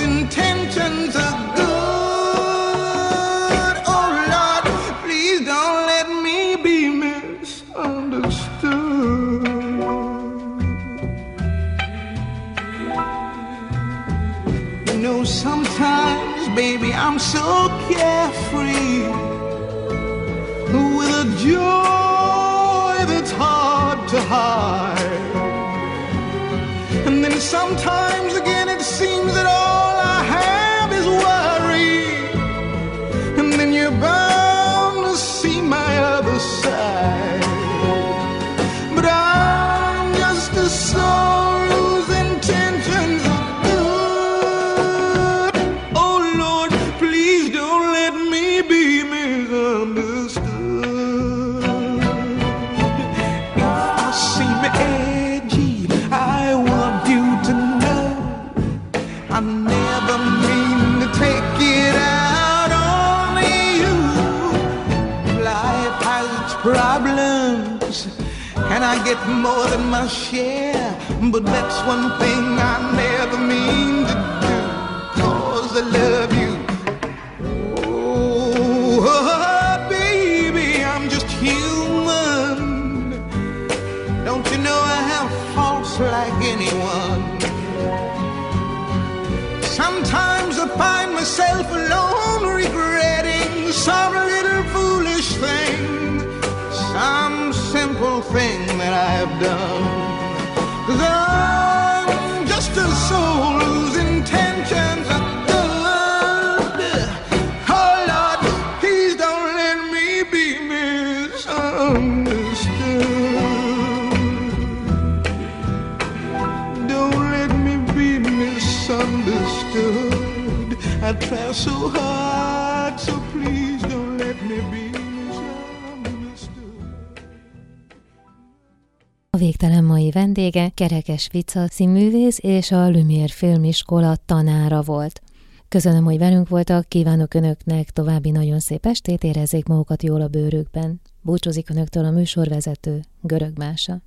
baby, I'm so carefree with a joy that's hard to hide. And then sometimes again it seems that all share. Kerekes Vica színművész és a Lumière Filmiskola tanára volt. Köszönöm, hogy velünk voltak, kívánok Önöknek további nagyon szép estét, érezzék magukat jól a bőrükben. Búcsúzik Önöktől a műsorvezető, Görög Mása.